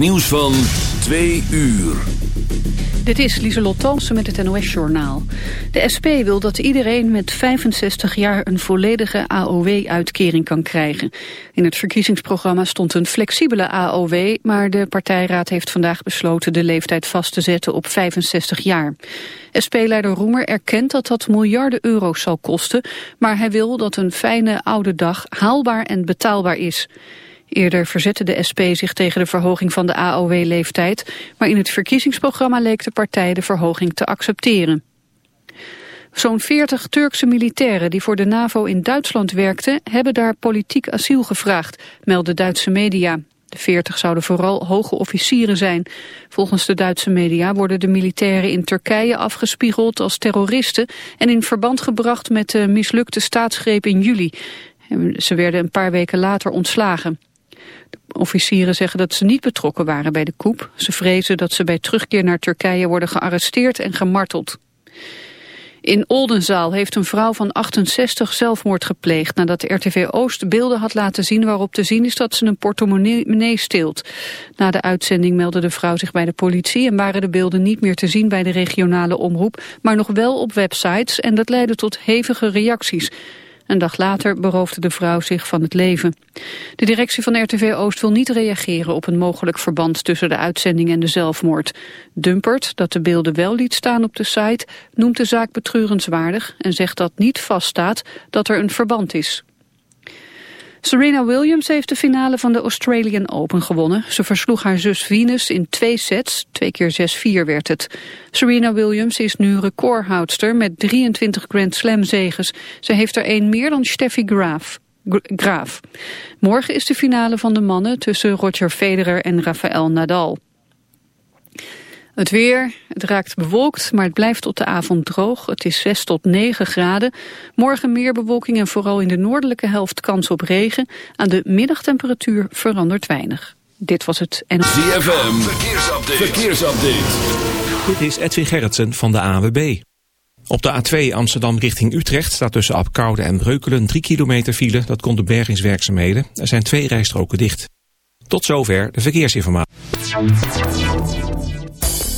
Nieuws van 2 uur. Dit is Lieselot Thompson met het NOS-journaal. De SP wil dat iedereen met 65 jaar een volledige AOW-uitkering kan krijgen. In het verkiezingsprogramma stond een flexibele AOW... maar de partijraad heeft vandaag besloten de leeftijd vast te zetten op 65 jaar. SP-leider Roemer erkent dat dat miljarden euro's zal kosten... maar hij wil dat een fijne oude dag haalbaar en betaalbaar is... Eerder verzette de SP zich tegen de verhoging van de AOW-leeftijd, maar in het verkiezingsprogramma leek de partij de verhoging te accepteren. Zo'n 40 Turkse militairen die voor de NAVO in Duitsland werkten, hebben daar politiek asiel gevraagd, melden Duitse media. De 40 zouden vooral hoge officieren zijn. Volgens de Duitse media worden de militairen in Turkije afgespiegeld als terroristen en in verband gebracht met de mislukte staatsgreep in juli. Ze werden een paar weken later ontslagen. Officieren zeggen dat ze niet betrokken waren bij de coup. Ze vrezen dat ze bij terugkeer naar Turkije worden gearresteerd en gemarteld. In Oldenzaal heeft een vrouw van 68 zelfmoord gepleegd... nadat de RTV Oost beelden had laten zien waarop te zien is dat ze een portemonnee steelt. Na de uitzending meldde de vrouw zich bij de politie... en waren de beelden niet meer te zien bij de regionale omroep... maar nog wel op websites en dat leidde tot hevige reacties. Een dag later beroofde de vrouw zich van het leven. De directie van RTV Oost wil niet reageren op een mogelijk verband tussen de uitzending en de zelfmoord. Dumpert, dat de beelden wel liet staan op de site, noemt de zaak betreurenswaardig en zegt dat niet vaststaat dat er een verband is. Serena Williams heeft de finale van de Australian Open gewonnen. Ze versloeg haar zus Venus in twee sets, twee keer 6-4 werd het. Serena Williams is nu recordhoudster met 23 Grand Slam zegens. Ze heeft er één meer dan Steffi Graaf. Graaf. Morgen is de finale van de mannen tussen Roger Federer en Rafael Nadal. Het weer, het raakt bewolkt, maar het blijft tot de avond droog. Het is 6 tot 9 graden. Morgen meer bewolking en vooral in de noordelijke helft kans op regen. Aan de middagtemperatuur verandert weinig. Dit was het en... ZFM, verkeersupdate. verkeersupdate. Dit is Edwin Gerritsen van de AWB. Op de A2 Amsterdam richting Utrecht staat tussen Apkoude en Breukelen 3 kilometer file. Dat komt de bergingswerkzaamheden. Er zijn twee rijstroken dicht. Tot zover de verkeersinformatie.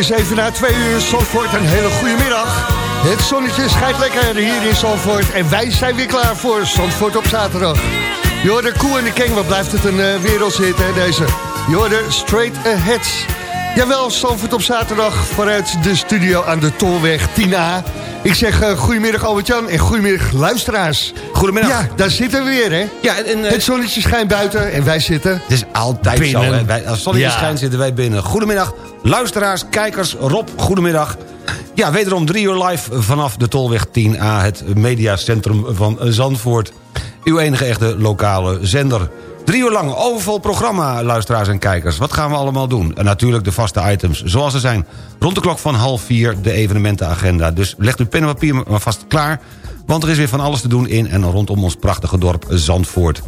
Is even na twee uur Zandvoort. Een hele goede middag. Het zonnetje schijnt lekker hier in Zandvoort. En wij zijn weer klaar voor Zandvoort op zaterdag. Hoort de Koe en de King. Wat blijft het een eh, wereldshit, hè, deze. Hoort de Straight Ahead. Jawel, Zandvoort op zaterdag vanuit de studio aan de Tolweg 10A. Ik zeg uh, goedemiddag Albert-Jan en goedemiddag luisteraars. Goedemiddag. Ja, daar zitten we weer, hè. Ja, en, eh, Het zonnetje schijnt buiten en wij zitten... het is altijd Binnen. zo. Hè. Wij, als het zonnetje Ja. schijnt zitten wij binnen. Goedemiddag, luisteraars, kijkers. Rob, goedemiddag. Ja, wederom drie uur live vanaf de Tolweg 10A... het mediacentrum van Zandvoort. Uw enige echte lokale zender. Drie uur lang, overvol programma, luisteraars en kijkers. Wat gaan we allemaal doen? En natuurlijk de vaste items, zoals ze zijn. Rond de klok van half vier de evenementenagenda. Dus legt uw pen en papier maar vast klaar... want er is weer van alles te doen in en rondom ons prachtige dorp Zandvoort.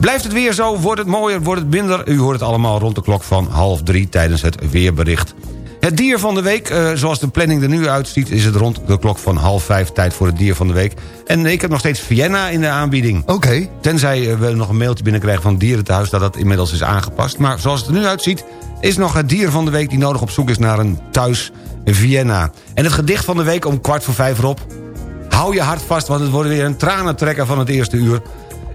Blijft het weer zo, wordt het mooier, wordt het minder... u hoort het allemaal rond de klok van half drie tijdens het weerbericht. Het dier van de week, eh, zoals de planning er nu uitziet... is het rond de klok van half vijf tijd voor het dier van de week. En ik heb nog steeds Vienna in de aanbieding. Oké. Tenzij eh, we nog een mailtje binnenkrijgen van het dierentehuis... dat dat inmiddels is aangepast. Maar zoals het er nu uitziet... is nog het dier van de week die nodig op zoek is naar een thuis Vienna. En het gedicht van de week om kwart voor vijf erop. Hou je hart vast, want het wordt weer een tranentrekker van het eerste uur.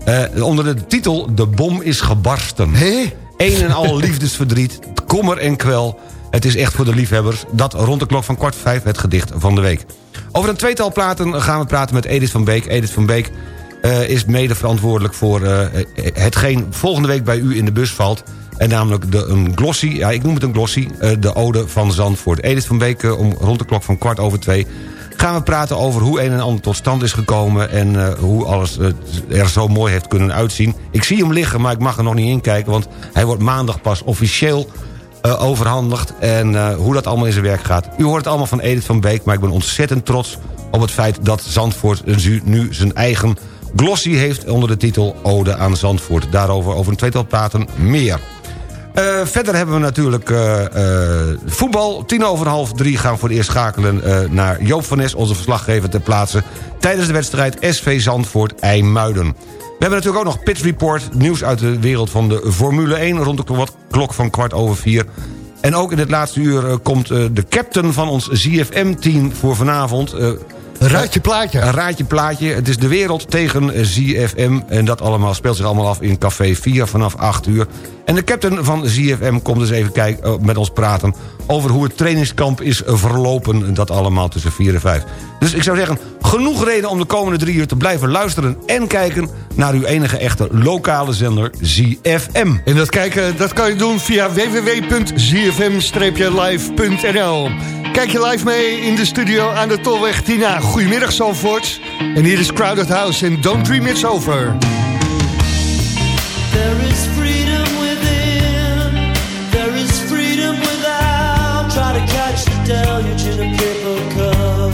Eh, onder de titel De bom is gebarsten. Hé? Een en al liefdesverdriet, kommer en kwel. Het is echt voor de liefhebbers. Dat rond de klok van kwart vijf het gedicht van de week. Over een tweetal platen gaan we praten met Edith van Beek. Edith van Beek eh, is mede verantwoordelijk voor eh, hetgeen volgende week bij u in de bus valt. En namelijk de, een glossy, ja ik noem het een glossy, de ode van Zandvoort. Edith van Beek om rond de klok van kwart over twee gaan we praten over hoe een en ander tot stand is gekomen... en eh, hoe alles eh, er zo mooi heeft kunnen uitzien. Ik zie hem liggen, maar ik mag er nog niet in kijken... want hij wordt maandag pas officieel eh, overhandigd... en hoe dat allemaal in zijn werk gaat. U hoort het allemaal van Edith van Beek... maar ik ben ontzettend trots op het feit dat Zandvoort nu zijn eigen glossy heeft... onder de titel Ode aan Zandvoort. Daarover over een tweetal praten meer. Eh, verder hebben we natuurlijk eh, eh, voetbal. Tien over half drie gaan we voor het eerst schakelen naar Joop van Nes... onze verslaggever ter plaatse tijdens de wedstrijd SV Zandvoort-IJmuiden. We hebben natuurlijk ook nog Pit Report, nieuws uit de wereld van de Formule 1... rond de klok- van kwart over vier. En ook in het laatste uur komt de captain van ons ZFM-team voor vanavond... eh, Raadje plaatje. een raadje plaatje. Het is de wereld tegen ZFM. En dat allemaal speelt zich allemaal af in Café 4 vanaf 8 uur. En de captain van ZFM komt dus even kijken, eh, met ons praten... over hoe het trainingskamp is verlopen. Dat allemaal tussen 4 en 5. Dus ik zou zeggen, genoeg reden om de komende drie uur te blijven luisteren... en kijken naar uw enige echte lokale zender ZFM. En dat kijken, dat kan je doen via www.zfm-live.nl. Kijk je live mee in de studio aan de Tolweg Tina. Goedemiddag zo Zalvoort. En hier is Crowded House en Don't Dream It's Over. There is freedom within. There is freedom without. Try to catch the deluge in a paper cup.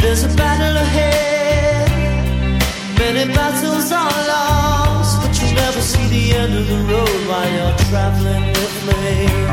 There's a battle ahead. Many battles are. end of the road while you're traveling with me.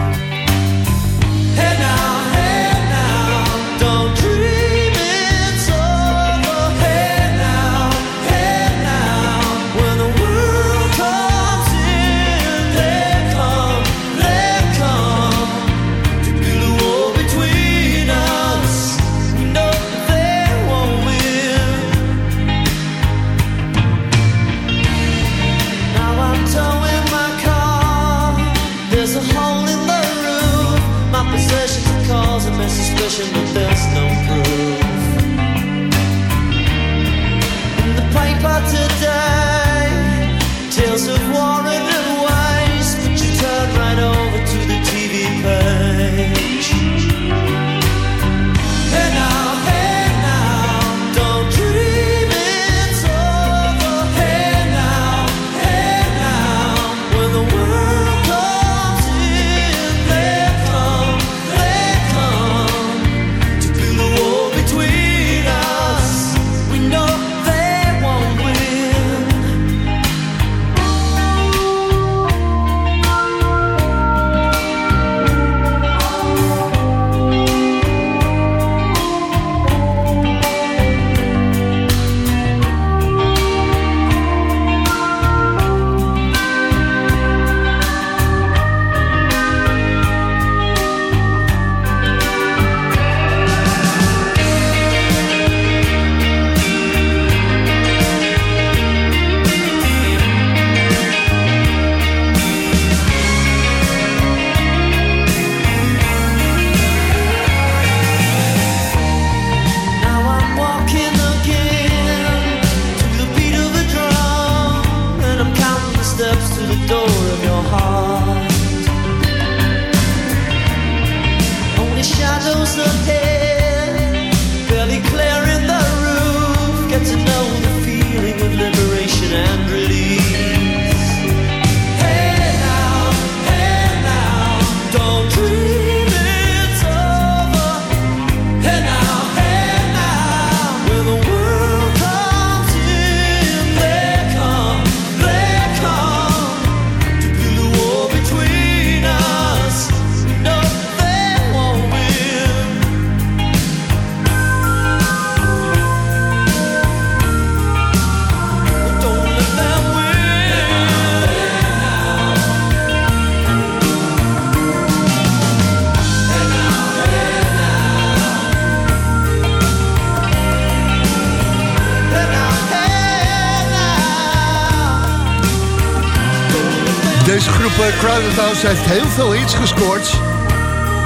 Deze groep eh, Crowded House heeft heel veel hits gescoord.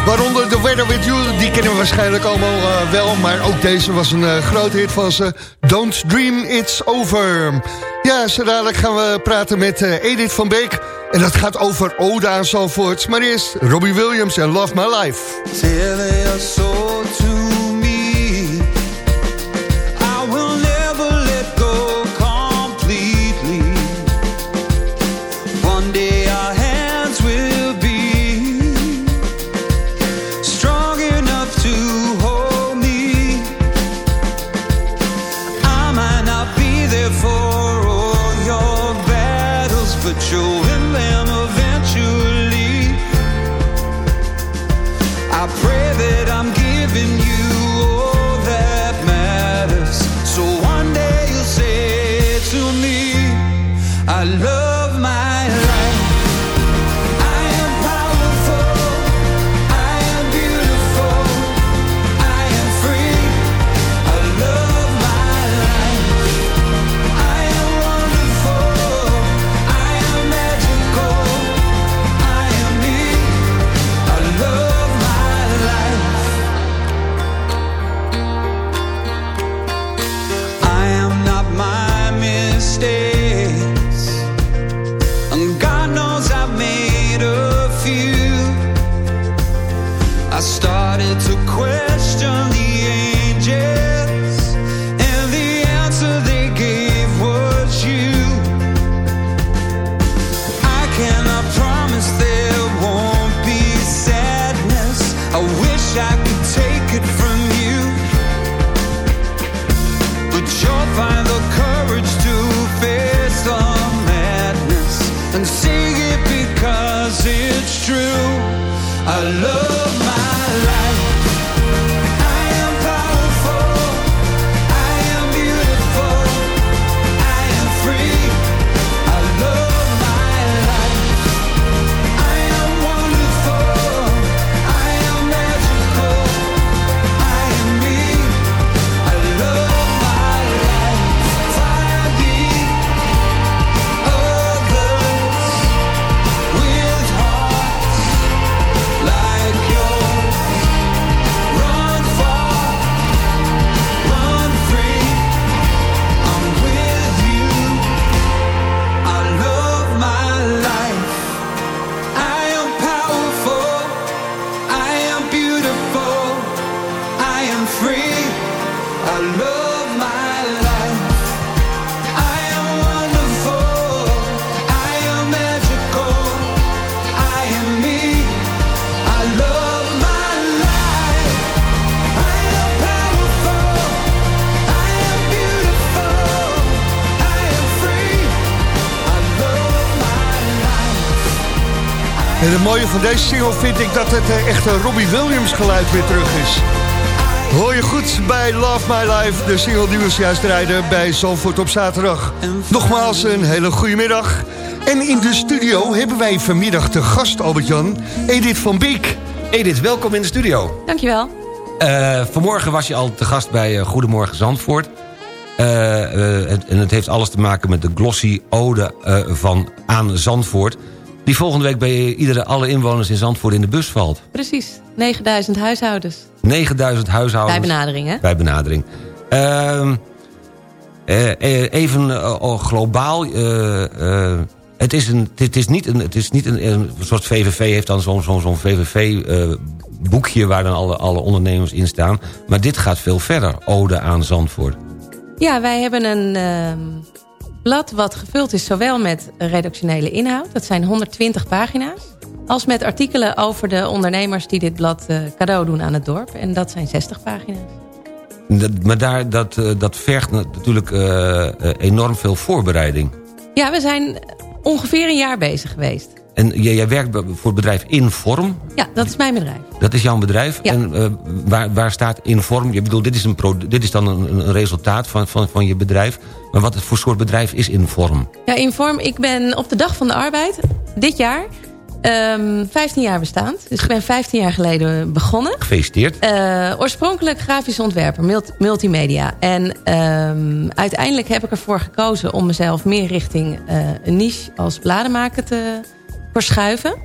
Waaronder The Weather With You, die kennen we waarschijnlijk allemaal eh, wel. Maar ook deze was een uh, grote hit van ze. Don't Dream It's Over. Ja, zo dadelijk gaan we praten met Edith van Beek. En dat gaat over Oda aan Zalvoort. Maar eerst Robbie Williams en Love My Life. Van deze single vind ik dat het eh, echt een Robbie Williams geluid weer terug is. Hoor je goed bij Love My Life, de single die we juist rijden bij Zalvoort op zaterdag. Nogmaals een hele goede middag. En in de studio hebben wij vanmiddag te gast, Albert-Jan, Edith van Beek. Edith, welkom in de studio. Dankjewel. Eh, vanmorgen was je al te gast bij eh, Goedemorgen Zandvoort. Het- en het heeft alles te maken met de glossy ode van aan Zandvoort... die volgende week bij iedere, alle inwoners in Zandvoort in de bus valt. Precies. 9000 huishoudens. 9000 huishoudens. Bij benadering, hè? Bij benadering. Eh, even eh, oh, globaal. het is, een, het is niet, een, het is niet een, een soort VVV heeft dan zo'n zo'n zo'n VVV-boekje... waar dan alle, alle ondernemers in staan. Maar dit gaat veel verder. Ode aan Zandvoort. Ja, wij hebben een ehm, blad wat gevuld is zowel met redactionele inhoud. Dat zijn 120 pagina's. Als met artikelen over de ondernemers die dit blad eh, cadeau doen aan het dorp. En dat zijn 60 pagina's. Dat, maar daar, dat, eh, dat vergt natuurlijk eh, enorm veel voorbereiding. Ja, we zijn ongeveer een jaar bezig geweest. En jij, jij werkt voor het bedrijf Inform. Ja, dat is mijn bedrijf. Dat is jouw bedrijf. Ja. En eh, waar, waar staat Inform? Je bedoelt, dit is, een pro- dit is dan een, een resultaat van, van, van je bedrijf. Maar wat voor soort bedrijf is Inform? Ja, Inform, ik ben op de Dag van de Arbeid dit jaar ehm 15 jaar bestaand. Dus ik ben 15 jaar geleden begonnen. Gefeliciteerd. Eh, oorspronkelijk grafisch ontwerper, mult- multimedia. En ehm, uiteindelijk heb ik ervoor gekozen om mezelf meer richting eh, een niche als bladenmaker te verschuiven.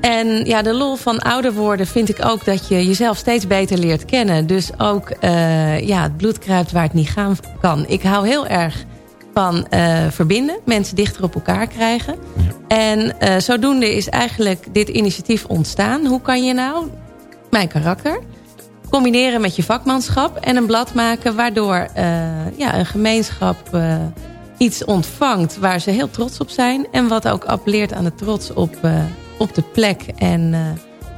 En ja, de lol van ouder worden vind ik ook dat je jezelf steeds beter leert kennen. Dus ook eh, ja, het bloed kruipt waar het niet gaan kan. Ik hou heel erg van eh, verbinden, mensen dichter op elkaar krijgen. En eh, zodoende is eigenlijk dit initiatief ontstaan. Hoe kan je nou mijn karakter combineren met je vakmanschap en een blad maken waardoor ja, een gemeenschap iets ontvangt waar ze heel trots op zijn en wat ook appelleert aan de trots op, eh, op de plek en eh,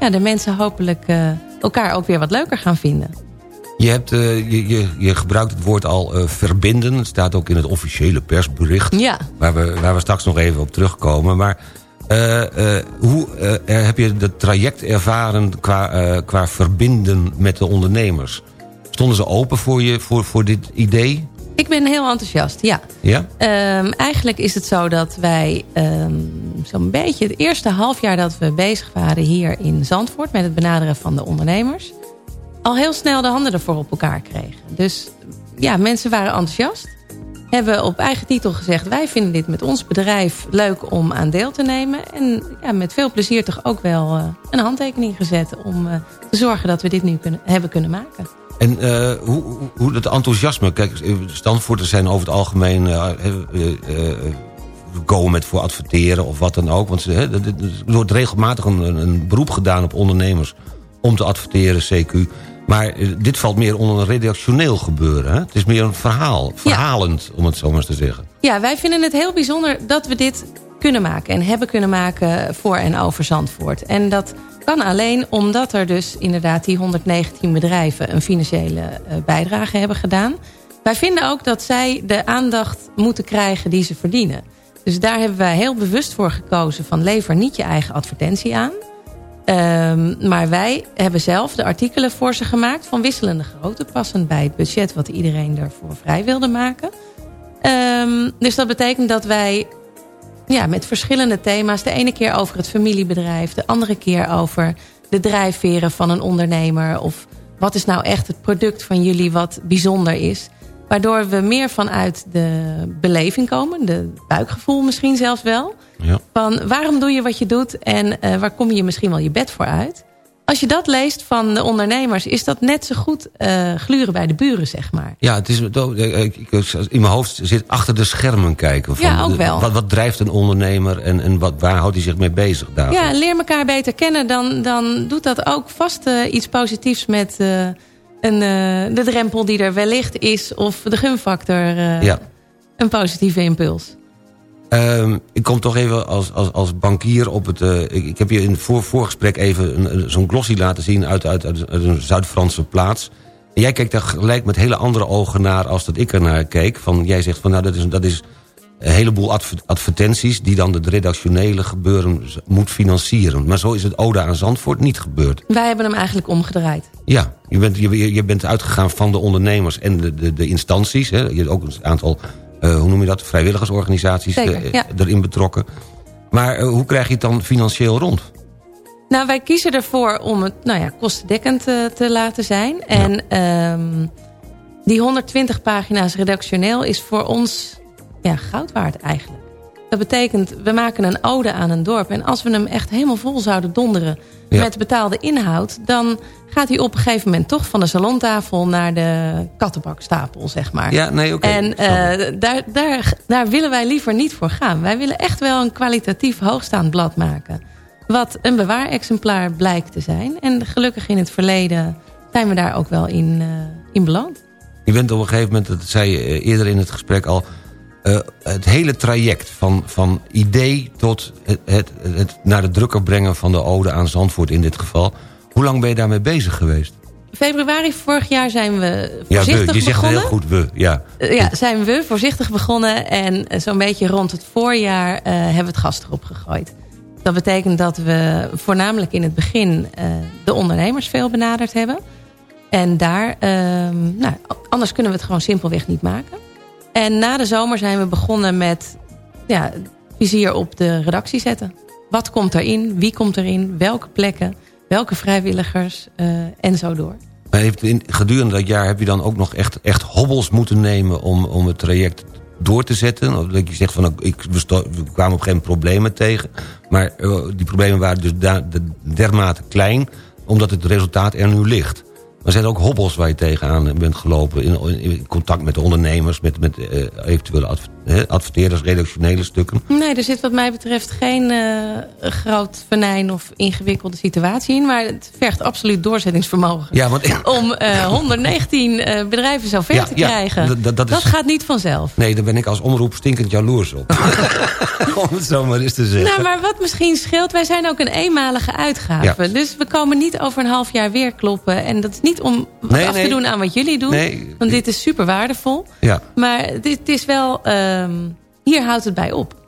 ja, de mensen hopelijk eh, elkaar ook weer wat leuker gaan vinden. Je, hebt, je, je, je gebruikt het woord al verbinden. Het staat ook in het officiële persbericht. Ja. Waar we, waar we straks nog even op terugkomen. Maar hoe heb je het traject ervaren qua, qua verbinden met de ondernemers? Stonden ze open voor, je, voor, voor dit idee? Ik ben heel enthousiast, ja. Ja? Ehm, eigenlijk is het zo dat wij ehm, zo'n beetje het eerste half jaar dat we bezig waren hier in Zandvoort met het benaderen van de ondernemers, al heel snel de handen ervoor op elkaar kregen. Dus ja, mensen waren enthousiast. Hebben op eigen titel gezegd, wij vinden dit met ons bedrijf leuk om aan deel te nemen. En ja, met veel plezier toch ook wel eh, een handtekening gezet om eh, te zorgen dat we dit nu kunnen, hebben kunnen maken. En eh, hoe, hoe- dat enthousiasme... Kijk, standvoorters zijn over het algemeen... eh, eh, komen met voor adverteren of wat dan ook. Want ze, er wordt regelmatig een, beroep gedaan op ondernemers... om te adverteren, CQ. Maar dit valt meer onder een redactioneel gebeuren. Hè? Het is meer een verhaal, verhalend, om het zo maar eens te zeggen. Ja, wij vinden het heel bijzonder dat we dit kunnen maken en hebben kunnen maken voor en over Zandvoort. En dat kan alleen omdat er dus inderdaad die 119 bedrijven een financiële eh, bijdrage hebben gedaan. Wij vinden ook dat zij de aandacht moeten krijgen die ze verdienen. Dus daar hebben wij heel bewust voor gekozen van lever niet je eigen advertentie aan. Ehm, maar wij hebben zelf de artikelen voor ze gemaakt van wisselende grootte. Passend bij het budget wat iedereen ervoor vrij wilde maken. Ehm, dus dat betekent dat wij ja, met verschillende thema's. De ene keer over het familiebedrijf. De andere keer over de drijfveren van een ondernemer. Of wat is nou echt het product van jullie wat bijzonder is. Waardoor we meer vanuit de beleving komen. De buikgevoel misschien zelfs wel. Ja. Van waarom doe je wat je doet en eh, waar kom je misschien wel je bed voor uit. Als je dat leest van de ondernemers is dat net zo goed eh, gluren bij de buren zeg maar. Ja, het is, in mijn hoofd zit achter de schermen kijken. Van Ja, ook de- wel. Wat, wat drijft een ondernemer en, en wat, waar houdt hij zich mee bezig daar? Ja, leer elkaar beter kennen. Dan, dan doet dat ook vast eh, iets positiefs met eh, een, de drempel die er wellicht is. Of de gunfactor Ja. een positieve impuls. Ehm, ik kom toch even als, als, als bankier op het... eh, ik, ik heb je in het voor, voorgesprek even zo'n glossy laten zien... uit, uit, uit, uit een Zuid-Franse plaats. En jij kijkt daar gelijk met hele andere ogen naar... als dat ik er naar keek. Van, jij zegt van nou, dat is, dat is een heleboel adver- advertenties... die dan het redactionele gebeuren moet financieren. Maar zo is het Oda aan Zandvoort niet gebeurd. Wij hebben hem eigenlijk omgedraaid. Ja, je bent, je, je bent uitgegaan van de ondernemers en de, de, de instanties. Hè. Je hebt ook een aantal, hoe noem je dat, vrijwilligersorganisaties Zeker, eh, ja. erin betrokken. Maar eh, hoe krijg je het dan financieel rond? Nou, wij kiezen ervoor om het nou ja, kostendekkend eh, te laten zijn. En ehm, die 120 pagina's redactioneel is voor ons ja, goud waard eigenlijk. Dat betekent, we maken een ode aan een dorp. En als we hem echt helemaal vol zouden donderen Ja. met betaalde inhoud... dan gaat hij op een gegeven moment toch van de salontafel naar de kattenbakstapel, zeg maar. Ja, nee, oké. En eh, daar, daar, daar willen wij liever niet voor gaan. Wij willen echt wel een kwalitatief hoogstaand blad maken. Wat een bewaarexemplaar blijkt te zijn. En gelukkig in het verleden zijn we daar ook wel in, eh, in beland. Je bent op een gegeven moment, dat zei je eh, eerder in het gesprek al... eh, het hele traject van, van idee tot het, het, het naar de drukker brengen van de ode aan Zandvoort in dit geval. Hoe lang ben je daarmee bezig geweest? Februari vorig jaar zijn we Ja, voorzichtig we, je zegt begonnen. heel goed we, ja. Eh, ja, zijn we voorzichtig begonnen. En zo'n beetje rond het voorjaar eh, hebben we het gas erop gegooid. Dat betekent dat we voornamelijk in het begin de ondernemers veel benaderd hebben. En daar, ehm, nou, anders kunnen we het gewoon simpelweg niet maken. En na de zomer zijn we begonnen met ja, vizier op de redactie zetten. Wat komt erin? Wie komt erin? Welke plekken? Welke vrijwilligers? eh, en zo door. Maar heeft in, gedurende dat jaar heb je dan ook nog echt, echt hobbels moeten nemen... om, om het traject door te zetten? Of dat je zegt van, ik, we, kwamen op geen problemen tegen... maar eh, die problemen waren dus dermate klein... omdat het resultaat er nu ligt. Maar zijn er ook hobbels waar je tegenaan bent gelopen... in, in contact met de ondernemers, met, met eh, eventuele adver- hè, adverteerders, redactionele stukken? Nee, er zit wat mij betreft geen eh, groot venijn of ingewikkelde situatie in. Maar het vergt absoluut doorzettingsvermogen. Ja, want... Om eh, 119 eh, bedrijven zo ver Ja, te ja, krijgen. dat- is- gaat niet vanzelf. Nee, daar ben ik als omroep stinkend jaloers op. Om het zo maar eens te zeggen. Nou, maar wat misschien scheelt, wij zijn ook een eenmalige uitgave. Ja. Dus we komen niet over een half jaar weer kloppen. En dat is niet om Nee, af nee. te doen aan wat jullie doen. Nee. Want dit is super waardevol. Ja. Maar dit is wel, ehm, hier houdt het bij op.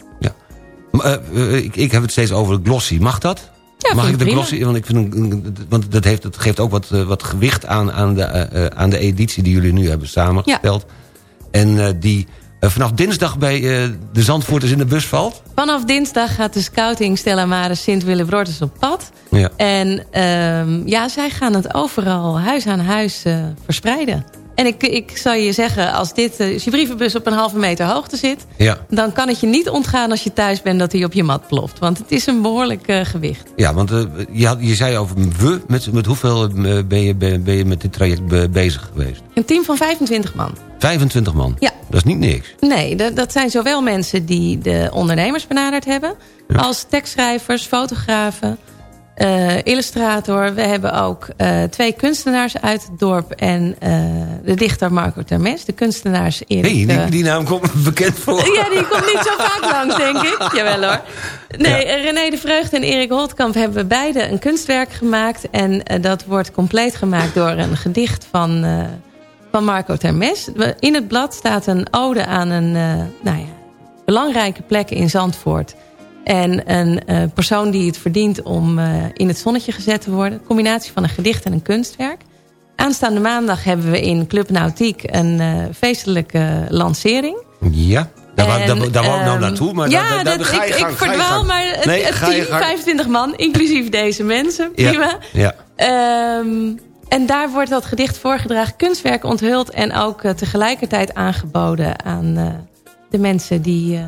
Maar, eh, eh, ik, ik heb het steeds over glossy. Mag dat? Ja, Mag ik de prima. glossy? Want, ik vind, want dat, heeft, dat geeft ook wat, eh, wat gewicht aan, aan, de, aan de editie die jullie nu hebben samengesteld. En die vanaf dinsdag bij de Zandvoorters in de bus valt. Vanaf dinsdag gaat de scouting Stella Maris Sint Willebrortes op pad. Ja. En ehm, ja, zij gaan het overal huis aan huis verspreiden. En ik, ik zal je zeggen, als, dit, eh, als je brievenbus op een halve meter hoogte zit... Ja. dan kan het je niet ontgaan als je thuis bent dat hij op je mat ploft. Want het is een behoorlijk eh, gewicht. Ja, want eh, je, had, je zei over we. Met, met hoeveel ben, je, ben, ben je met dit traject be- bezig geweest? Een team van 25 man. 25 man. Ja. Dat is niet niks. Nee, dat, dat zijn zowel mensen die de ondernemers benaderd hebben... als tekstschrijvers, fotografen, eh, illustrator. We hebben ook eh, twee kunstenaars uit het dorp... en eh, de dichter Marco Termes. De kunstenaars Erik... Eh, die, die naam komt me bekend voor. Ja, die komt niet zo vaak langs, denk ik. Jawel hoor. Nee, René de Vreugd en Erik Holtkamp hebben beide een kunstwerk gemaakt. En dat wordt compleet gemaakt door een gedicht van, van Marco Termes. In het blad staat een ode aan een, nou ja, belangrijke plekken in Zandvoort. En een eh, persoon die het verdient om eh, in het zonnetje gezet te worden. Een combinatie van een gedicht en een kunstwerk. Aanstaande maandag hebben we in Club Nautiek een eh, feestelijke lancering. Ja, daar, En, daar, daar wou ik nou ehm, naartoe. Maar ja, dat, ga je ik, gang, ik ga verdwaal, gang. maar het, Nee, het ga je team, gang. 25 man, inclusief deze mensen. Prima. Ja. Ehm, en daar wordt dat gedicht voorgedragen, kunstwerk onthuld... en ook tegelijkertijd aangeboden aan de mensen die,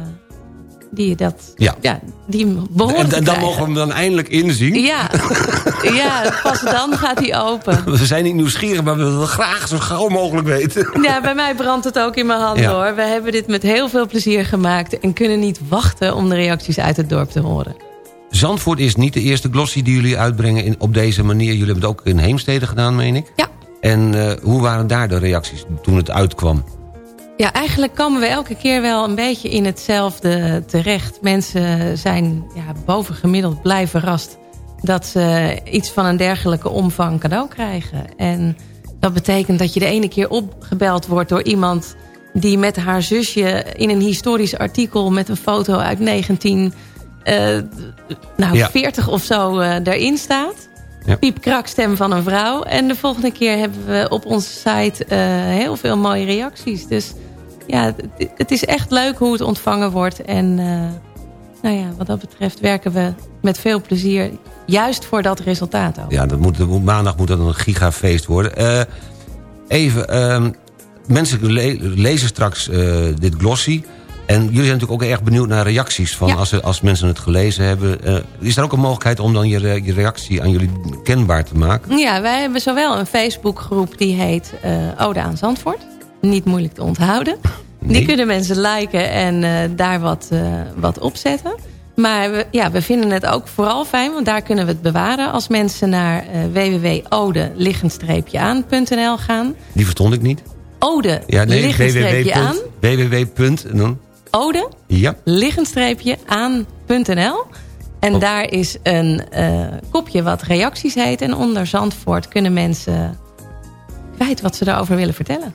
die dat Ja. die behoren En, dan mogen we hem dan eindelijk inzien. Ja, ja, pas dan gaat hij open. We zijn niet nieuwsgierig, maar we willen graag zo gauw mogelijk weten. Ja, bij mij brandt het ook in mijn hand Ja. hoor. We hebben dit met heel veel plezier gemaakt... en kunnen niet wachten om de reacties uit het dorp te horen. Zandvoort is niet de eerste glossy die jullie uitbrengen in, op deze manier. Jullie hebben het ook in Heemstede gedaan, meen ik. Ja. En eh, hoe waren daar de reacties toen het uitkwam? Ja, eigenlijk komen we elke keer wel een beetje in hetzelfde terecht. Mensen zijn ja, bovengemiddeld blij verrast... dat ze iets van een dergelijke omvang cadeau krijgen. En dat betekent dat je de ene keer opgebeld wordt door iemand... die met haar zusje in een historisch artikel... met een foto uit 19... eh, nou, Ja. 40 of zo eh daarin staat. Ja. Piepkrakstem van een vrouw. En de volgende keer hebben we op onze site eh, heel veel mooie reacties. Dus ja, het, het is echt leuk hoe het ontvangen wordt. En eh, nou ja, wat dat betreft werken we met veel plezier. Juist voor dat resultaat ook. Ja, dat moet, maandag moet dat een gigafeest worden. Eh, even, ehm, mensen le- lezen straks eh, dit glossy. En jullie zijn natuurlijk ook erg benieuwd naar reacties. Van Ja. als, als mensen het gelezen hebben. Is er ook een mogelijkheid om dan je, re- je reactie aan jullie kenbaar te maken? Ja, wij hebben zowel een Facebookgroep die heet eh Ode aan Zandvoort. Niet moeilijk te onthouden. Nee. Die kunnen mensen liken en eh, daar wat, eh, wat op zetten. Maar we, ja, we vinden het ook vooral fijn, want daar kunnen we het bewaren... als mensen naar eh www.ode-aan.nl gaan. Die verstond ik niet. Ode, Ja, nee, aan. www. en dan- Ode, Ja, aan.nl. En Oh. daar is een kopje wat reacties heet. En onder Zandvoort kunnen mensen kwijt wat ze daarover willen vertellen.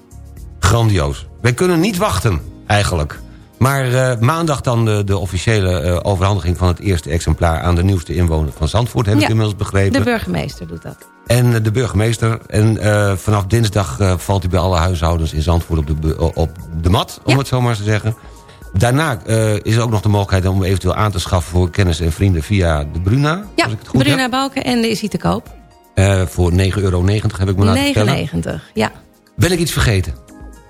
Grandioos. Wij kunnen niet wachten, eigenlijk. Maar eh, maandag dan de, de officiële eh, overhandiging van het eerste exemplaar... aan de nieuwste inwoner van Zandvoort, heb ik inmiddels begrepen. De burgemeester doet dat. En eh, de burgemeester. En vanaf dinsdag valt hij bij alle huishoudens in Zandvoort op de, op de mat, om Ja. het zo maar te zeggen. Daarna is er ook nog de mogelijkheid om eventueel aan te schaffen... voor kennis en vrienden via de Bruna, Ja, als ik het goed Bruna heb. Balkenende is hij te koop. Voor 9,90 euro heb ik me laten vertellen. 99, ja. Ben ik iets vergeten?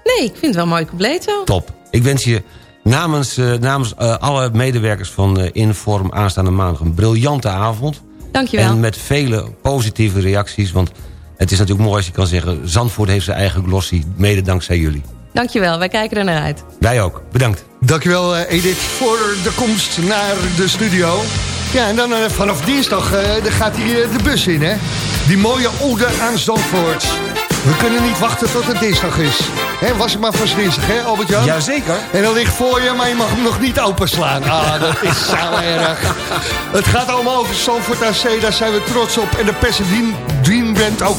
Nee, ik vind het wel mooi compleet zo. Top. Ik wens je namens, eh, namens eh, alle medewerkers van eh, Inform aanstaande maandag... een briljante avond. Dankjewel. En met vele positieve reacties. Want het is natuurlijk mooi als je kan zeggen... Zandvoort heeft zijn eigen glossy, mede dankzij jullie. Dankjewel, wij kijken er naar uit. Wij ook. Bedankt. Dankjewel Edith voor de komst naar de studio. Ja, en dan vanaf dinsdag eh, dan gaat hier de bus in, hè? Die mooie ode aan Zandvoort. We kunnen niet wachten tot het dinsdag is. Hè, was het maar vast dinsdag, hè Albert-Jan? Jazeker. En dan ligt voor je, maar je mag hem nog niet openslaan. Ah, dat is zo erg. Het gaat allemaal over Zandvoort AC, daar zijn we trots op. En de Pasadena Dream Band ook.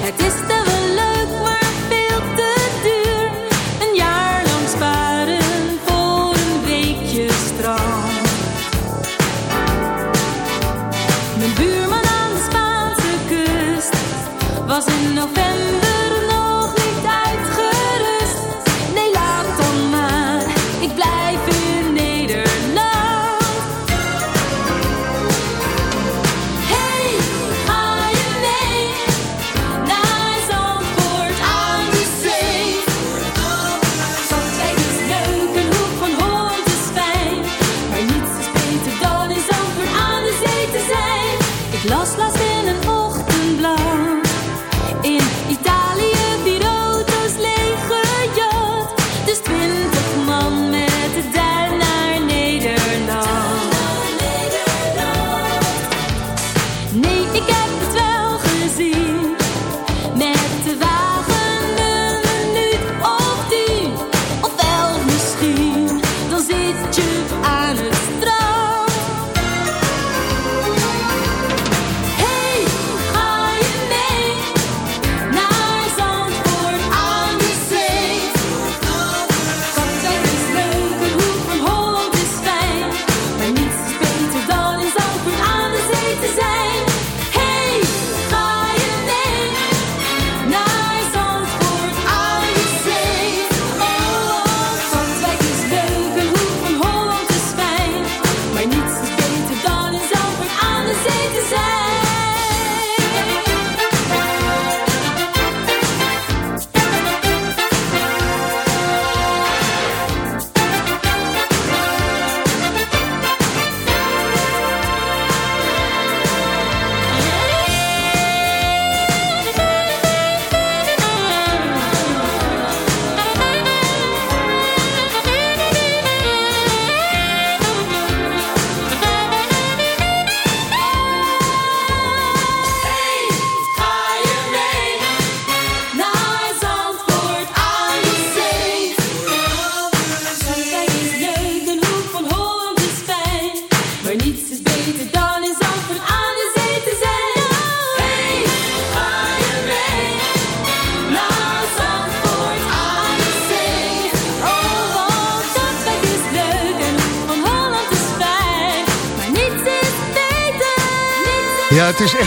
Het is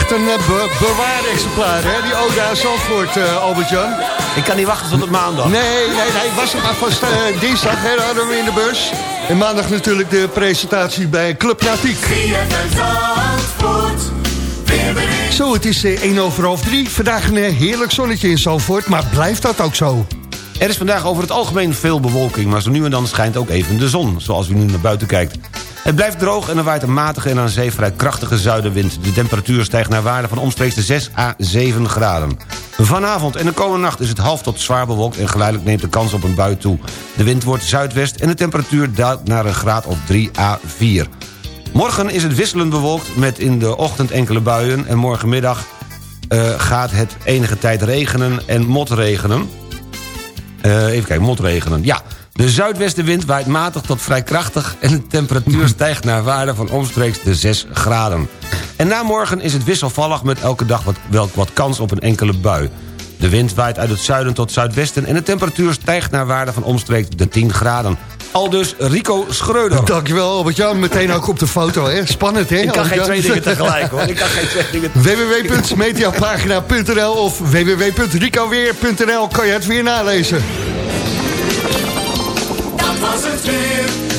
echt een uh, be bewaarexemplaar, hè? Die Ode aan Zandvoort, uh, Albert-Jan. Ik kan niet wachten tot het maandag. Nee, nee, nee. Was het maar vast uh, dinsdag, hè? Hadden we in de bus. En maandag natuurlijk de presentatie bij Club Natiek. Zo, het is 1 over half 3. Vandaag een heerlijk zonnetje in Zandvoort, maar blijft dat ook zo? Er is vandaag over het algemeen veel bewolking... maar zo nu en dan schijnt ook even de zon, zoals u nu naar buiten kijkt. Het blijft droog en er waait een matige en aan zee vrij krachtige zuidenwind. De temperatuur stijgt naar waarde van omstreeks de 6 à 7 graden. Vanavond en de komende nacht is het half tot zwaar bewolkt... en geleidelijk neemt de kans op een bui toe. De wind wordt zuidwest en de temperatuur daalt naar een graad of 3 à 4. Morgen is het wisselend bewolkt met in de ochtend enkele buien... en morgenmiddag uh, gaat het enige tijd regenen en motregenen. Uh, even kijken, motregenen, ja... De zuidwestenwind waait matig tot vrij krachtig... en de temperatuur stijgt naar waarde van omstreeks de 6 graden. En na morgen is het wisselvallig met elke dag wat, wel wat kans op een enkele bui. De wind waait uit het zuiden tot zuidwesten... en de temperatuur stijgt naar waarde van omstreeks de 10 graden. Aldus Rico Schreuder. Dankjewel Albert-Jan, meteen ook op de foto. Hè? Spannend hè? Ik kan geen twee dingen tegelijk hoor. Ik kan geen twee dingen www.mediapagina.nl of www.ricoweer.nl kan je het weer nalezen. Het.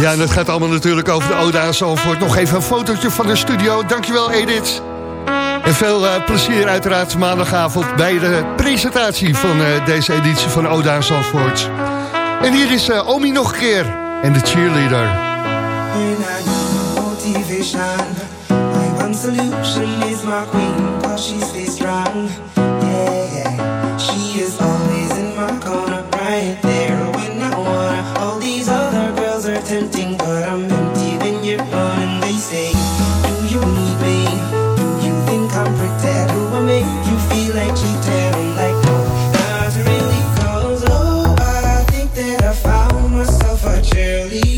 Ja, en dat gaat allemaal natuurlijk over de Oda aan Zandvoort. Nog even een fotootje van de studio. Dankjewel Edith. En veel uh, plezier uiteraard maandagavond bij de presentatie van uh, deze editie van Oda aan Zandvoort. En hier is uh, Omi nog een keer en de cheerleader. motivation. My one solution is my queen, cause she's stay strong. barely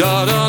Dat er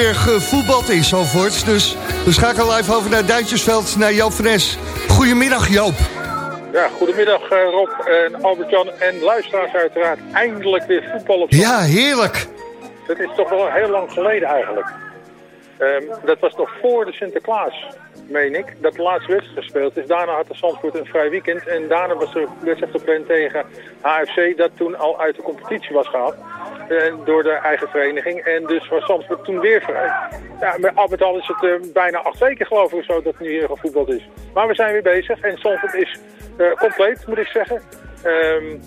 weer gevoetbald in Zalvoort. Dus we schakelen live over naar Duintjesveld, naar Joop Fres. Goedemiddag Joop. Ja, goedemiddag eh, Rob en Albert-Jan en luisteraars uiteraard. Eindelijk weer voetbal op Ja, heerlijk. Dat is toch wel heel lang geleden eigenlijk. Ehm, dat was nog voor de Sinterklaas, meen ik, dat de laatste wedstrijd gespeeld is. Daarna had de Zandvoort een vrij weekend en daarna was er een wedstrijd gepland tegen HFC dat toen al uit de competitie was gehaald. Eh, door de eigen vereniging. En dus was Zandvoort toen weer vrij. Ja, maar al met al is het eh, bijna acht weken geloof ik zo dat er nu hier gevoetbald is. Maar we zijn weer bezig en Zandvoort is eh, compleet, moet ik zeggen. Ehm,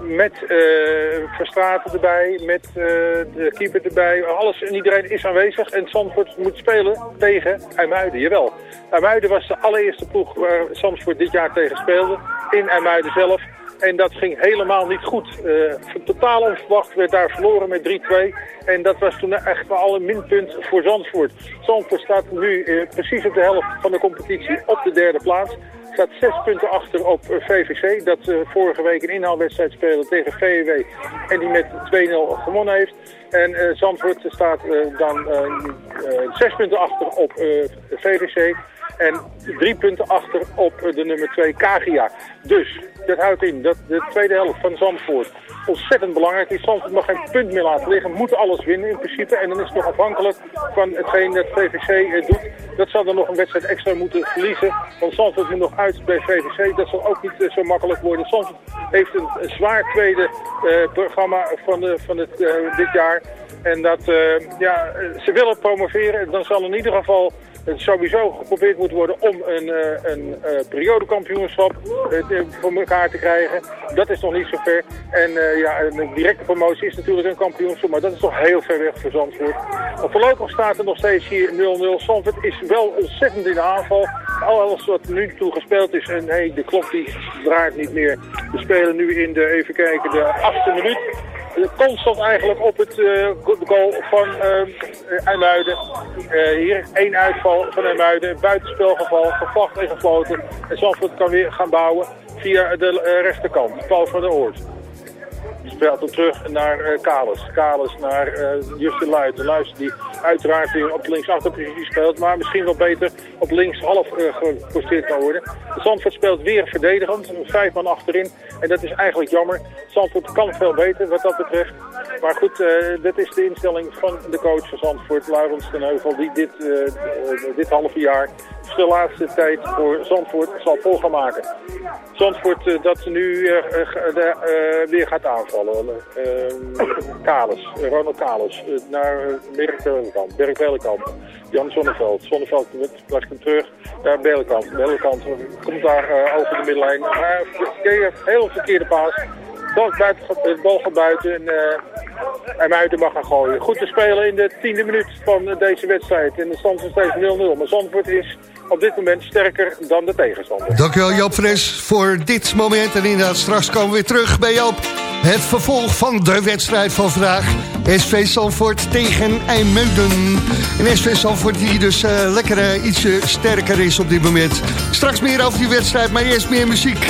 met eh Verstraten erbij, met de keeper erbij. Alles en iedereen is aanwezig. En Zandvoort moet spelen tegen IJmuiden, jawel. IJmuiden was de allereerste ploeg waar Zandvoort dit jaar tegen speelde. In IJmuiden zelf. En dat ging helemaal niet goed. Eh, totaal onverwacht werd daar verloren met 3-2. En dat was toen echt wel een minpunt voor Zandvoort. Zandvoort staat nu eh, precies op de helft van de competitie op de derde plaats staat zes punten achter op eh, VVC. Dat vorige week een inhaalwedstrijd speelde tegen VW. En die met 2-0 gewonnen heeft. En Zandvoort staat dan zes punten achter op VVC. En drie punten achter op de nummer 2 Kagia. Dus dat houdt in dat de tweede helft van Zandvoort ontzettend belangrijk is. Zandvoort mag geen punt meer laten liggen. Moet alles winnen in principe. En dan is het nog afhankelijk van hetgeen dat VVC eh, doet. Dat zal dan nog een wedstrijd extra moeten verliezen. Want Zandvoort moet nog uit bij VVC. Dat zal ook niet eh, zo makkelijk worden. Zandvoort heeft een, zwaar tweede eh, programma van, de, van het, dit jaar. En dat, ja, ze willen promoveren. Dan zal in ieder geval het sowieso geprobeerd moet worden om een, eh, een eh, periodekampioenschap eh, voor elkaar te krijgen. Dat is nog niet zo ver. En ja, een directe promotie is natuurlijk een kampioenschap, maar dat is toch heel ver weg voor Zandvoort. Op voorlopig staat er nog steeds hier 0-0. Zandvoort is wel ontzettend in de aanval. Alles wat nu toe gespeeld is en hey, de klok die draait niet meer. We spelen nu in de, even kijken, de achtste minuut. Eh, Constant eigenlijk op het eh, goal van uh, IJmuiden. Eh, hier één uitval van IJmuiden, buitenspelgeval, gevlacht en gefloten. En Zandvoort kan weer gaan bouwen. via de eh, rechterkant. Paul van der Oort. Hem terug naar eh Kalis. Kalis naar eh Justin Luiten. Luiten die uiteraard weer op linksachterpositie speelt. Maar misschien wel beter op links half eh, geposteerd kan worden. Zandvoort speelt weer verdedigend. Vijf man achterin. En dat is eigenlijk jammer. Zandvoort kan veel beter wat dat betreft. Maar goed, dat is de instelling van de coach van Zandvoort. Laurens ten Heuvel. Die dit, dit halve jaar de laatste tijd voor Zandvoort zal vol gaan maken. Zandvoort dat nu weer gaat aanvallen. Eh, Kalis, eh, Ronald Kalis, eh, naar Berg Belenkamp. Jan Zonneveld. Zonneveld plaats hem terug naar Belenkamp. Belenkamp komt daar eh, over de middenlijn. Maar verkeer- heel verkeerde paas. De bal gaat buiten en, uh, mag gaan gooien. Goed te spelen in de tiende minuut van eh, deze wedstrijd. En de stand is steeds 0-0. Maar Zandvoort is op dit moment sterker dan de tegenstander. Dankjewel Joop Fres voor dit moment. En inderdaad, straks komen we weer terug bij Joop. Het vervolg van de wedstrijd van vandaag. SV Zandvoort tegen IJmuiden. En SV Zandvoort die dus eh, lekker eh, ietsje sterker is op dit moment. Straks meer over die wedstrijd, maar eerst meer muziek.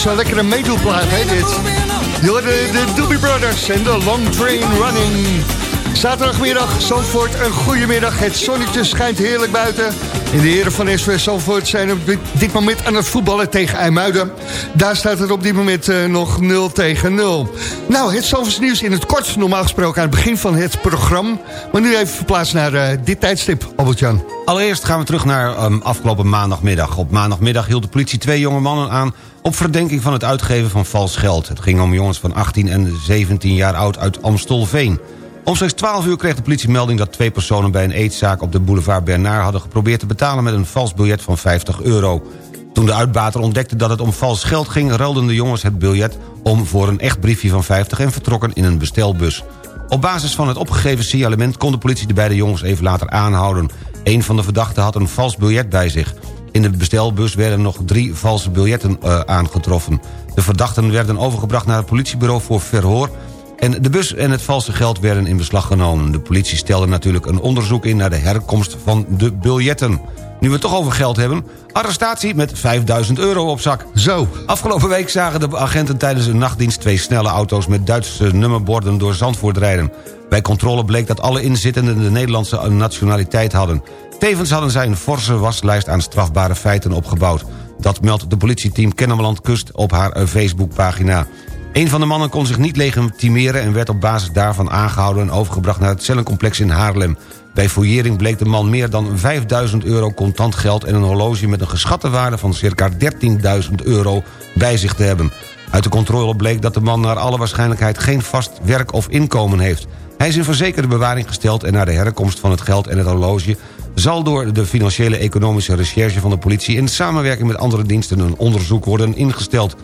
Zo'n lekkere meedoelplaat, hè, dit. Je hoorde de Doobie Brothers en de Long Train Running. Zaterdagmiddag, Zandvoort, een goede middag. Het zonnetje schijnt heerlijk buiten. En de heren van SV Zandvoort zijn op dit- dit moment aan het voetballen tegen IJmuiden. Daar staat het op dit moment eh, nog 0 tegen 0. Nou, het Zandvoorts nieuws in het kort, normaal gesproken aan het begin van het programma. Maar nu even verplaatst naar eh, dit tijdstip, Albert-Jan. Allereerst gaan we terug naar ehm, afgelopen maandagmiddag. Op maandagmiddag hield de politie twee jonge mannen aan... op verdenking van het uitgeven van vals geld. Het ging om jongens van 18 en 17 jaar oud uit Amstelveen. Omstreeks 12 uur kreeg de politie melding dat twee personen... bij een eetzaak op de boulevard Bernard hadden geprobeerd te betalen... met een vals biljet van 50 euro. Toen de uitbater ontdekte dat het om vals geld ging... ruilden de jongens het biljet om voor een echt briefje van 50... en vertrokken in een bestelbus. Op basis van het opgegeven signalement kon de politie de beide jongens even later aanhouden. Een van de verdachten had een vals biljet bij zich. In de bestelbus werden nog drie valse biljetten eh, aangetroffen. De verdachten werden overgebracht naar het politiebureau voor verhoor... en de bus en het valse geld werden in beslag genomen. De politie stelde natuurlijk een onderzoek in naar de herkomst van de biljetten. Nu we het toch over geld hebben... arrestatie met 5000 euro op zak. Zo. Afgelopen week zagen de agenten tijdens een nachtdienst... twee snelle auto's met Duitse nummerborden door Zandvoort rijden. Bij controle bleek dat alle inzittenden de Nederlandse nationaliteit hadden. Tevens hadden zij een forse waslijst aan strafbare feiten opgebouwd. Dat meldt de politieteam Kennemerland Kust op haar Facebookpagina. Een van de mannen kon zich niet legitimeren... en werd op basis daarvan aangehouden en overgebracht naar het cellencomplex in Haarlem. Bij fouillering bleek de man meer dan 5000 euro contant geld... en een horloge met een geschatte waarde van circa 13.000 euro bij zich te hebben. Uit de controle bleek dat de man naar alle waarschijnlijkheid... geen vast werk of inkomen heeft. Hij is in verzekerde bewaring gesteld... en naar de herkomst van het geld en het horloge... zal door de financiële economische recherche van de politie... in samenwerking met andere diensten een onderzoek worden ingesteld.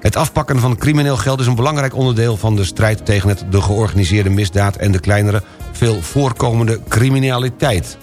Het afpakken van crimineel geld is een belangrijk onderdeel van de strijd... tegen het, de georganiseerde misdaad en de kleinere, veel voorkomende criminaliteit.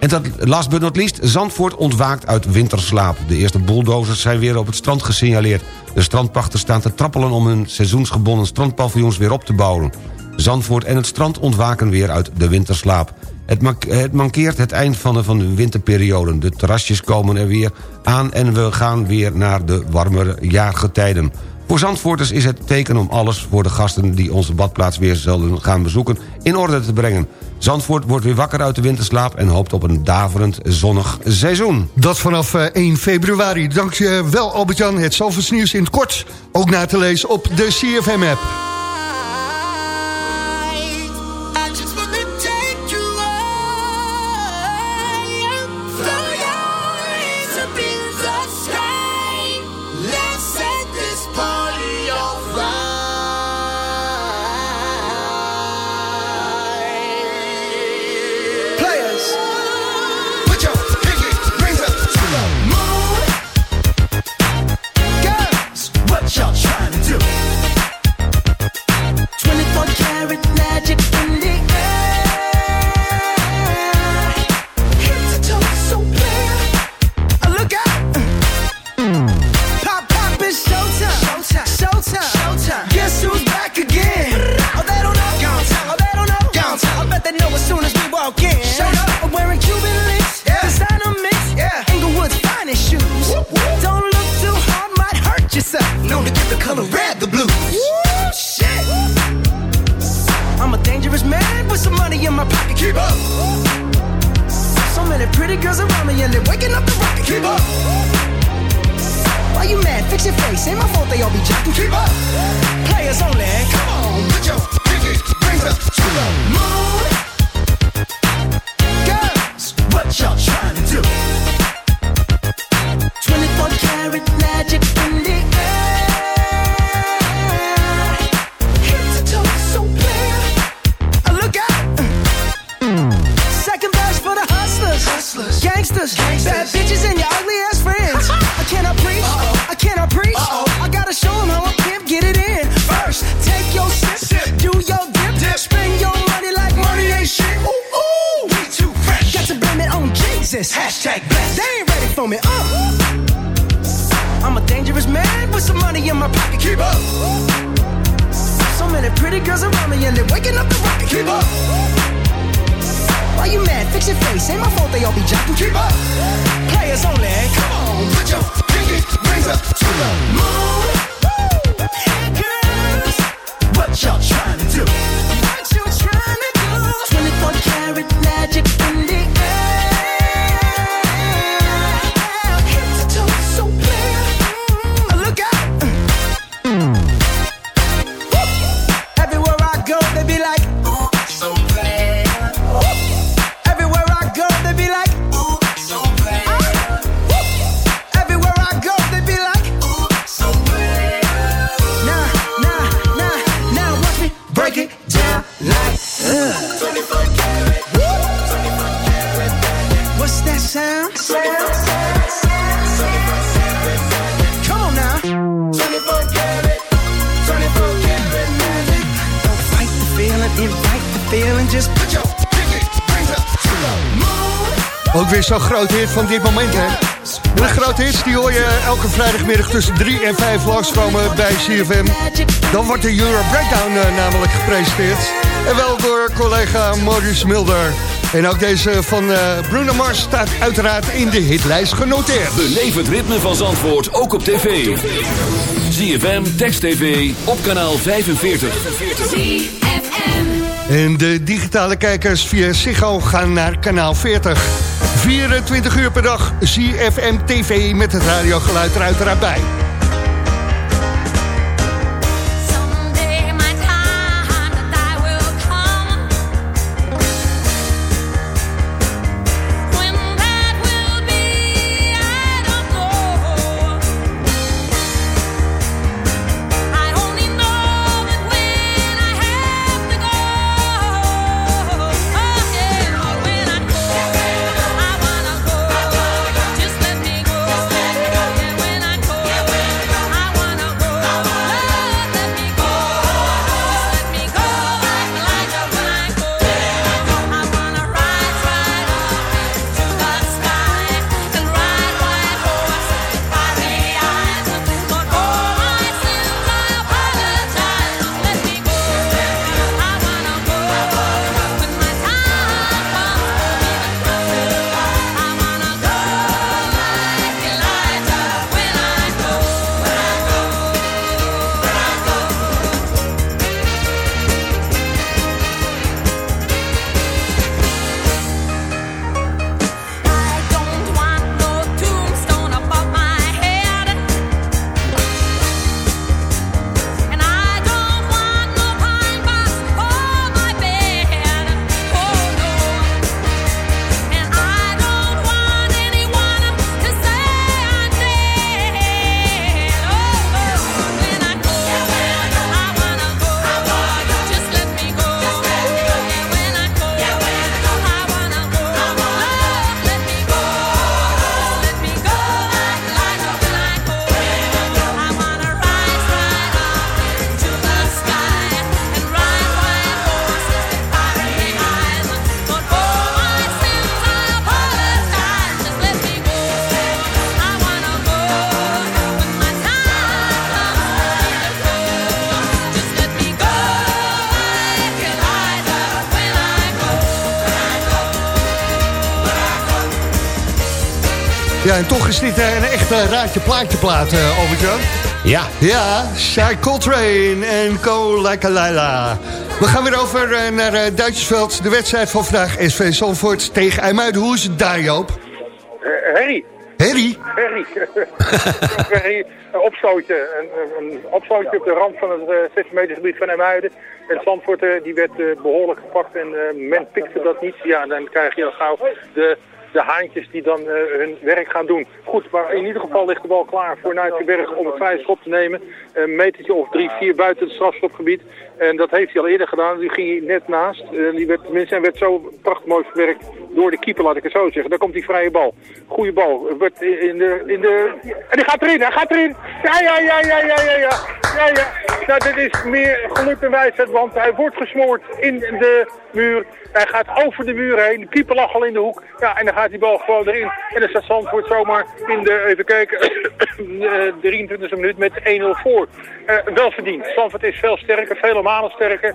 En dat, last but not least, Zandvoort ontwaakt uit winterslaap. De eerste bulldozers zijn weer op het strand gesignaleerd. De strandpachters staan te trappelen om hun seizoensgebonden strandpaviljoens weer op te bouwen. Zandvoort en het strand ontwaken weer uit de winterslaap. Het, het mankeert het eind van de, van de winterperiode. De terrasjes komen er weer aan en we gaan weer naar de warmere jaargetijden. Voor Zandvoorters is het teken om alles voor de gasten... die onze badplaats weer zullen gaan bezoeken, in orde te brengen. Zandvoort wordt weer wakker uit de winterslaap... en hoopt op een daverend zonnig seizoen. Dat vanaf eh, 1 februari. Dank je wel, Albert-Jan. Het Zalvers nieuws in het kort. Ook na te lezen op de CFM-app. Hit van dit moment, hè? En de grote hits die hoor je elke vrijdagmiddag tussen 3 en 5 langskomen bij CFM. Dan wordt de Euro Breakdown eh, namelijk gepresenteerd. En wel door collega Maurice Mulder. En ook deze van eh, Bruno Mars staat uiteraard in de hitlijst genoteerd. Beleef het ritme van Zandvoort ook op tv. ZFM, Text TV, op kanaal 45. En de digitale kijkers via Ziggo gaan naar kanaal 40. 24 uur per dag ZFM TV met het radiogeluid er uiteraard bij. Toch is dit eh, een echte raadje plaatje plaat, eh, Albert-Jan. Ja. Ja, Shai Coltrane en Go Like a Lila. We gaan weer over eh, naar eh, Duitsersveld. De wedstrijd van vandaag, SV Zandvoort tegen IJmuiden. Hoe is het daar, Joop? Eh, Harry. Harry? Harry. Harry, een opstootje. Een, een- opstootje op de rand van het uh, 16 meter gebied van Emuiden. En Zandvoort eh, die werd eh, behoorlijk gepakt en eh, men pikte dat niet. Ja, dan krijg je al gauw de, de haantjes die dan eh, hun werk gaan doen. Goed, maar in ieder geval ligt de bal klaar voor Nijtjeberg om het vrije schop te nemen. Een metertje of drie, vier buiten het strafschopgebied. En dat heeft hij al eerder gedaan. Die ging hij net naast. Die werd, tenminste, werd zo prachtig mooi verwerkt door de keeper, laat ik het zo zeggen. Daar komt die vrije bal. Goeie bal. Wordt in de, in de... En die gaat erin, hij gaat erin. Ja, ja, ja, ja, ja, ja, ja. Ja, ja. Nou, dit is meer geluk dan wijsheid, want hij wordt gesmoord in de muur. Hij gaat over de muur heen. De keeper lag al in de hoek. Ja, en dan gaat die bal gewoon erin. En dan staat Zandvoort zomaar in de, even kijken, eh 23e minuut met 1-0 voor. Eh, wel verdiend. Zandvoort is veel sterker, vele malen sterker.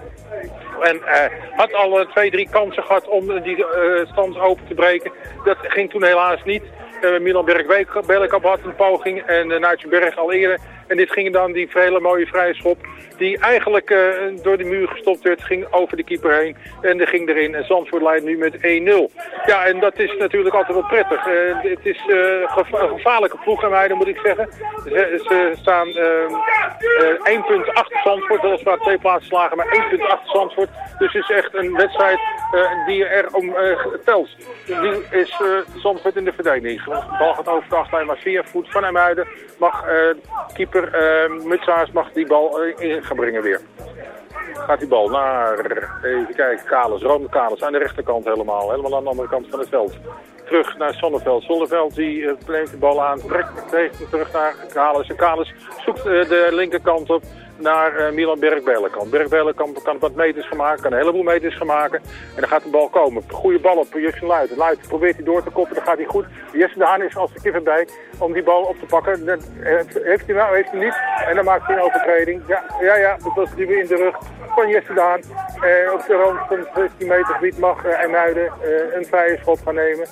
En eh, had al eh, twee, drie kansen gehad om eh, die eh, stand open te breken. Dat ging toen helaas niet. Eh Milan Berg Bellekamp had een poging en uh, Nautje Berg al eerder. En dit ging dan die hele mooie vrije schop. Die eigenlijk eh, door de muur gestopt werd. Ging over de keeper heen. En die ging erin. En Zandvoort leidt nu met 1-0. Ja, en dat is natuurlijk altijd wel prettig. Eh, het is eh, een gevaarlijke ploeg aan mij, moet ik zeggen. Ze, staan eh, eh, 1 punt achter Zandvoort. Weliswaar twee plaatsen slagen, maar 1 punt achter Zandvoort. Dus het is echt een wedstrijd die er om telt. Nu is Zandvoort in de verdediging. De bal gaat over de achterlijn, maar via voet van Emuiden mag eh, keeper eh Mutsaars mag die bal eh, in gaan brengen weer. Gaat die bal naar, even kijken, Kalis, Ronde Kalis aan de rechterkant helemaal. Helemaal aan de andere kant van het veld. Terug naar Sonneveld. Sonneveld die uh, de bal aan, trekt trekt hem terug naar Kalis. En Kalis zoekt eh, de linkerkant op. naar eh, Milan Berg-Belenkamp. Berg-Belenkamp kan wat meters gaan maken, kan een heleboel meters gaan maken. En dan gaat de bal komen. Goede bal op Justin Luiten. Luiten probeert hij door te koppen, dan gaat hij goed. Jesse de is als de kip bij om die bal op te pakken. Dat heeft hij wel, heeft hij niet. En dan maakt hij een overtreding. Ja, ja, ja dat was die weer in de rug van Jesse de. Eh, op de rand van het 16 meter gebied mag IJmuiden eh, een vrije schot gaan nemen.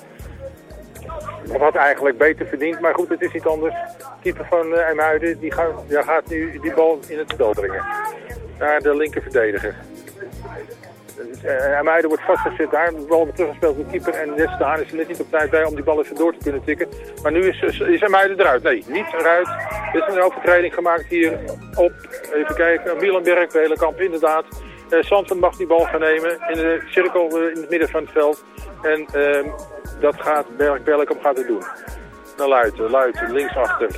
Dat had eigenlijk beter verdiend, maar goed, het is niet anders. Keeper van uh, die gaat, gaat nu die bal in het spel brengen. Naar de linker verdediger. Uh, wordt vastgezet daar. De bal wordt teruggespeeld door de keeper. En Haan is er net niet op tijd bij om die bal even door te kunnen tikken. Maar nu is, is eruit. Nee, niet eruit. Er is een overtreding gemaakt hier op, even kijken, Milan Berg, kamp inderdaad. Zandvoort mag die bal gaan nemen in de cirkel uh, in het midden van het veld. En uh, dat gaat Berg Bellekamp gaat het doen. Naar Luiten, Luiten, linksachter.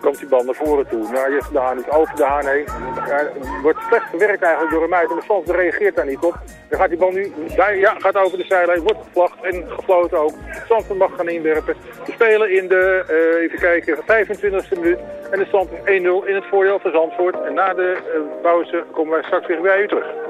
Komt die bal naar voren toe. Naar Jesse de Haan over de Haan heen. Ja, wordt slecht gewerkt eigenlijk door hem uit. Maar Zandvoort reageert daar niet op. Dan gaat die bal nu, ja, gaat over de zijlijn. Wordt gevlacht en gefloten ook. Zandvoort mag gaan inwerpen. We spelen in de, uh, even kijken, 25e minuut. En de stand is 1-0 in het voordeel van Zandvoort. En na de uh, pauze komen wij straks weer bij u terug.